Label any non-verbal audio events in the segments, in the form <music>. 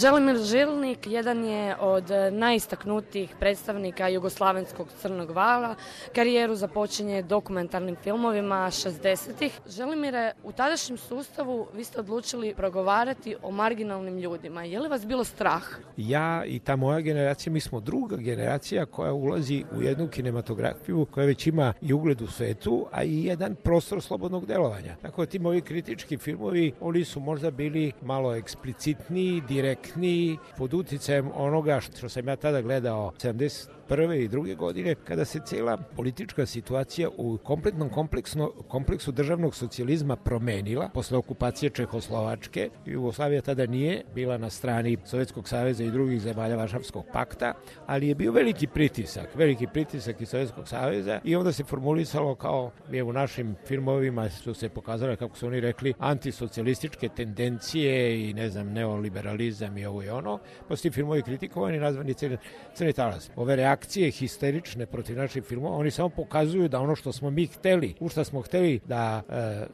Želimir Žilnik jedan je od najistaknutijih predstavnika jugoslavenskog crnog vala. Karijeru započinje dokumentarnim filmovima 60-ih. Želimire, u tadašnjem sustavu vi ste odlučili progovarati o marginalnim ljudima. Je li vas bilo strah? Ja i ta moja generacija, mi smo druga generacija koja ulazi u jednu kinematografiju koja već ima i ugled u svetu, a i jedan prostor slobodnog delovanja. Tako da ti moji kritički filmovi, oni su možda bili malo eksplicitniji, direktniji, pod uticajem onoga što sam ja tada gledao 70 prve i druge godine, kada se cela politička situacija u kompletnom kompleksu državnog socijalizma promenila posle okupacije Čehoslovačke. Jugoslavija tada nije bila na strani Sovjetskog saveza i drugih zemalja Varšavskog pakta, ali je bio veliki pritisak, veliki pritisak iz Sovjetskog saveza i onda se formulisalo kao je u našim filmovima su se pokazale, kako su oni rekli, antisocijalističke tendencije i ne znam, neoliberalizam i ovo i ono, pa su ti filmovi kritikovani nazvani crni, crni talas. Ove reakcije reakcije histerične protiv naših filmova, oni samo pokazuju da ono što smo mi hteli, u što smo hteli da e,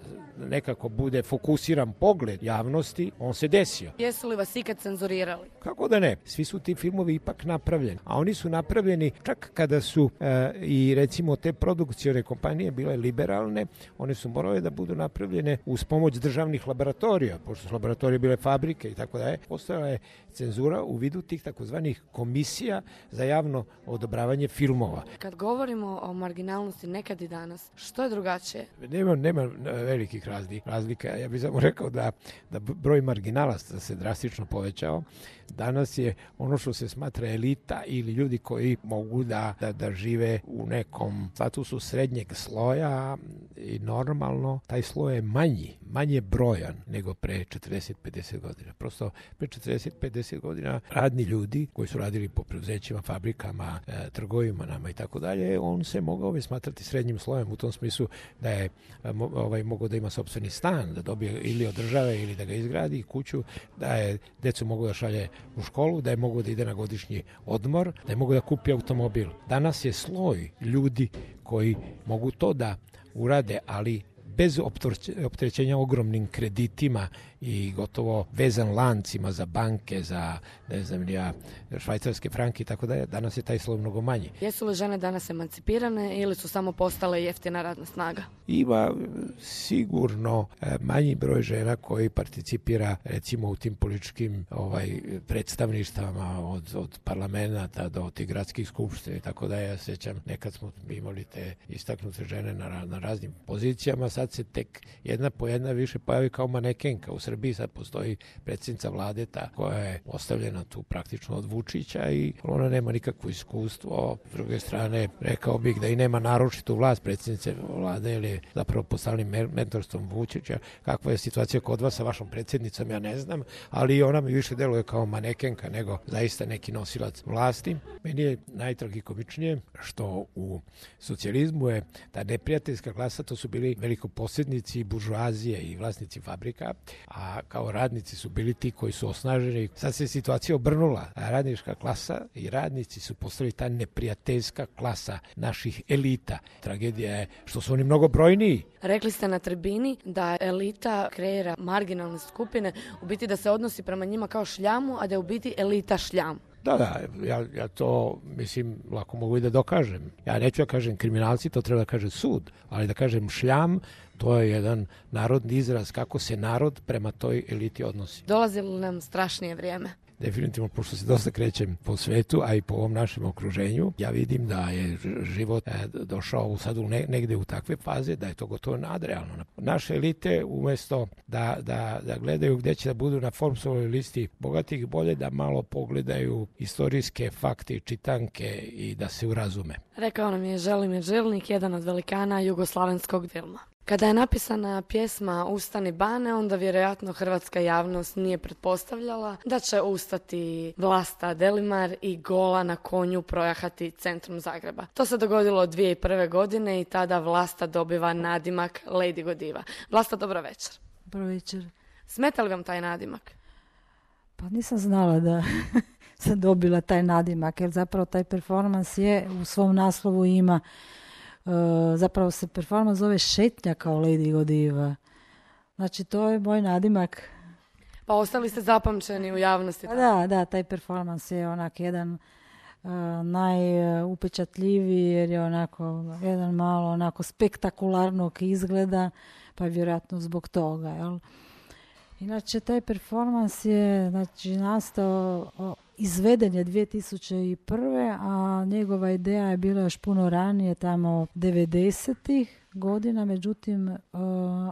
nekako bude fokusiran pogled javnosti, on se desio. Jesu li vas ikad cenzurirali? Kako da ne? Svi su ti filmovi ipak napravljeni, a oni su napravljeni čak kada su e, i recimo te produkcijone kompanije bile liberalne, one su morale da budu napravljene uz pomoć državnih laboratorija, pošto su laboratorije bile fabrike i tako da je, postojala je cenzura u vidu tih takozvanih komisija za javno odobravanje filmova. Kad govorimo o marginalnosti nekad i danas, što je drugačije? Nema, nema velikih razlika. Ja bih samo rekao da, da broj marginalaca se drastično povećao. Danas je ono što se smatra elita ili ljudi koji mogu da, da, da žive u nekom statusu srednjeg sloja i normalno taj sloj je manji, manje brojan nego pre 40-50 godina. Prosto pre 40-50 godina radni ljudi koji su radili po preuzećima, fabrikama, e, trgovima nama i tako dalje, on se mogao bi smatrati srednjim slojem u tom smislu da je e, ovaj, mogao da ima sobstveni stan, da dobije ili od države ili da ga izgradi kuću, da je decu mogu da šalje u školu, da je mogu da ide na godišnji odmor, da je mogu da kupi automobil. Danas je sloj ljudi koji mogu to da urade, ali bez opterećenja ogromnim kreditima i gotovo vezan lancima za banke, za ne znam ja, švajcarske franke i tako da danas je taj slov mnogo manji. Jesu li žene danas emancipirane ili su samo postale jeftina radna snaga? Ima sigurno e, manji broj žena koji participira recimo u tim političkim ovaj, predstavništvama od, od parlamenta do tih gradskih skupština i tako da ja sećam nekad smo imali te istaknute žene na, na raznim pozicijama, sad se tek jedna po jedna više pojavi kao manekenka u Srbiji sad postoji predsjednica vlade ta koja je ostavljena tu praktično od Vučića i ona nema nikakvo iskustvo. S druge strane, rekao bih da i nema naročitu vlast predsjednice vlade ili je zapravo postavljenim mentorstvom Vučića. Kakva je situacija kod vas sa vašom predsjednicom, ja ne znam, ali ona mi više deluje kao manekenka nego zaista neki nosilac vlasti. Meni je najtragikomičnije što u socijalizmu je ta neprijateljska klasa, to su bili veliko posjednici buržuazije i vlasnici fabrika, a kao radnici su bili ti koji su osnaženi. Sad se situacija obrnula. Radnička klasa i radnici su postali ta neprijateljska klasa naših elita. Tragedija je što su oni mnogo brojniji. Rekli ste na tribini da elita kreira marginalne skupine, u biti da se odnosi prema njima kao šljamu, a da je u biti elita šljam. Da, da, ja, ja to, mislim, lako mogu i da dokažem. Ja neću da kažem kriminalci, to treba da kaže sud, ali da kažem šljam, to je jedan narodni izraz kako se narod prema toj eliti odnosi. Dolazi nam strašnije vrijeme? Definitivno, pošto se dosta krećem po svetu, a i po ovom našem okruženju, ja vidim da je život e, došao sad u ne, negde u takve faze da je to gotovo nadrealno. Naše elite umesto da, da, da gledaju gde će da budu na Forbesovoj listi bogatih, bolje da malo pogledaju istorijske fakte i čitanke i da se urazume. Rekao nam je Želimir Žilnik, jedan od velikana jugoslavenskog filma. Kada je napisana pjesma Ustani bane, onda vjerojatno hrvatska javnost nije pretpostavljala da će ustati Vlasta Delimar i gola na konju projahati centrum Zagreba. To se dogodilo 2001. godine i tada Vlasta dobiva nadimak Lady Godiva. Vlasta, dobro večer. Dobro večer. Smeta li vam taj nadimak? Pa nisam znala da <laughs> sam dobila taj nadimak, jer zapravo taj performans je u svom naslovu ima zapravo se performans zove Šetnja kao Lady Godiva. Znači, to je moj nadimak. Pa ostali ste zapamćeni u javnosti. Pa da, da, taj performans je onak jedan uh, najupečatljiviji jer je onako jedan malo onako spektakularnog izgleda, pa vjerojatno zbog toga, jel? Inače, taj performans je znači, nastao, izveden je 2001. a njegova ideja je bila još puno ranije, tamo 90-ih godina, međutim e,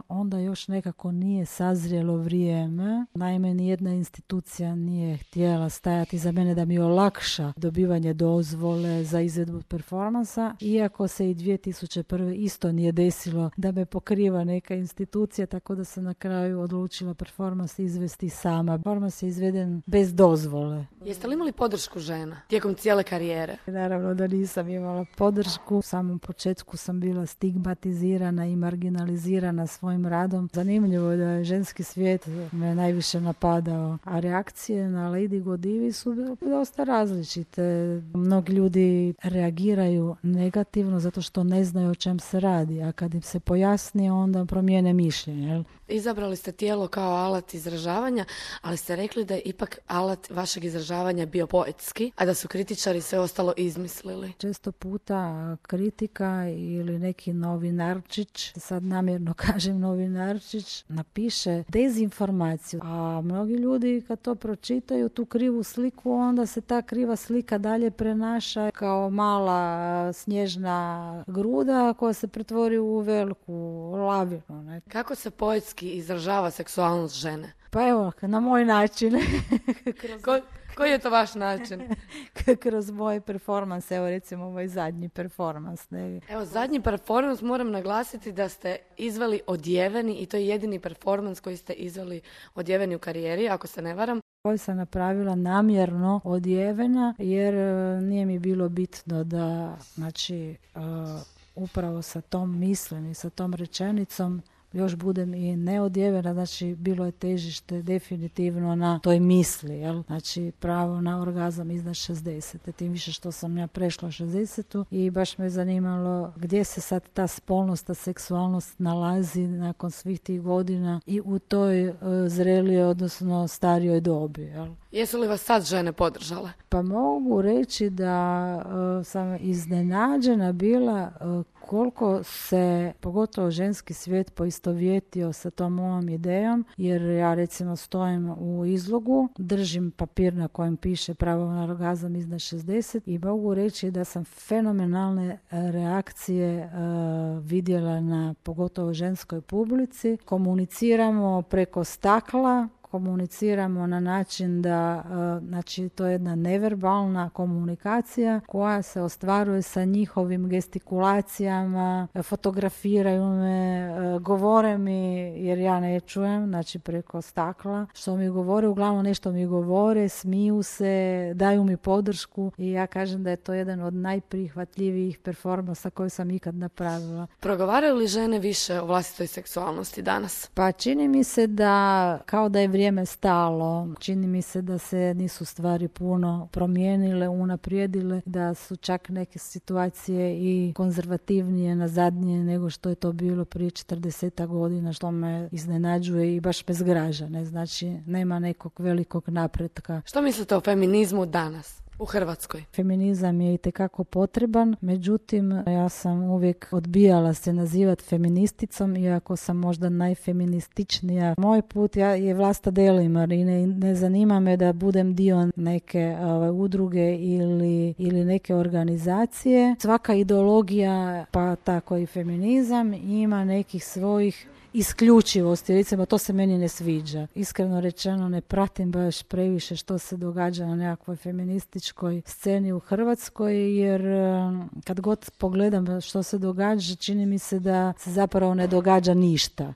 onda još nekako nije sazrijelo vrijeme. Naime, nijedna institucija nije htjela stajati za mene da mi olakša dobivanje dozvole za izvedbu performansa, iako se i 2001. isto nije desilo da me pokriva neka institucija, tako da sam na kraju odlučila performans izvesti sama. Performans je izveden bez dozvole. Jeste li imali podršku žena tijekom cijele karijere? Naravno da nisam imala podršku. U samom početku sam bila stigmatizirana i marginalizirana svojim radom. Zanimljivo je da je ženski svijet me najviše napadao, a reakcije na Lady Godivi su dosta različite. Mnogi ljudi reagiraju negativno zato što ne znaju o čem se radi, a kad im se pojasni onda promijene mišljenje. Izabrali ste tijelo kao alat izražavanja, ali ste rekli da je ipak alat vašeg izražavanja bio poetski, a da su kritičari sve ostalo izmislili. Često puta kritika ili neki novinarčić, sad namjerno <laughs> kažem novinarčić, napiše dezinformaciju, a mnogi ljudi kad to pročitaju tu krivu sliku, onda se ta kriva slika dalje prenaša kao mala snježna gruda koja se pretvori u veliku lavinu. Kako se poetski izražava seksualnost žene? Pa evo, na moj način. <laughs> Ko, koji je to vaš način? <laughs> Kroz moj performans, evo recimo moj zadnji performans. Ne? Evo, zadnji performans moram naglasiti da ste izveli odjeveni i to je jedini performans koji ste izveli odjeveni u karijeri, ako se ne varam. Koji sam napravila namjerno odjevena jer e, nije mi bilo bitno da, znači, uh, upravo sa tom mislim i sa tom rečenicom još budem i neodjevena, znači bilo je težište definitivno na toj misli, jel? znači pravo na orgazam iznad 60. Tim više što sam ja prešla 60. i baš me zanimalo gdje se sad ta spolnost, ta seksualnost nalazi nakon svih tih godina i u toj uh, zrelijoj, odnosno starijoj dobi. Jel? Jesu li vas sad žene podržale? Pa mogu reći da uh, sam iznenađena bila uh, koliko se pogotovo ženski svijet poistovjetio sa tom mojom idejom jer ja recimo stojim u izlogu držim papir na kojem piše pravo na orgazam iznad 60 i mogu reći da sam fenomenalne reakcije uh, vidjela na pogotovo ženskoj publici komuniciramo preko stakla komuniciramo na način da, e, znači to je jedna neverbalna komunikacija koja se ostvaruje sa njihovim gestikulacijama, fotografiraju me, e, govore mi jer ja ne čujem, znači preko stakla, što mi govore, uglavnom nešto mi govore, smiju se, daju mi podršku i ja kažem da je to jedan od najprihvatljivijih performansa koje sam ikad napravila. Progovaraju li žene više o vlastitoj seksualnosti danas? Pa čini mi se da kao da je vrijeme vrijeme stalo. Čini mi se da se nisu stvari puno promijenile, unaprijedile, da su čak neke situacije i konzervativnije, nazadnije nego što je to bilo prije 40 godina, što me iznenađuje i baš bez graža. Ne? Znači, nema nekog velikog napretka. Što mislite o feminizmu danas? U Hrvatskoj. Feminizam je i tekako potreban, međutim ja sam uvijek odbijala se nazivati feministicom, iako sam možda najfeminističnija. Moj put ja, je vlasta delimar i ne, ne zanima me da budem dio neke ove, udruge ili, ili neke organizacije. Svaka ideologija, pa tako i feminizam, ima nekih svojih isključivosti, recimo to se meni ne sviđa. Iskreno rečeno ne pratim baš previše što se događa na nekakvoj feminističkoj sceni u Hrvatskoj jer kad god pogledam što se događa čini mi se da se zapravo ne događa ništa.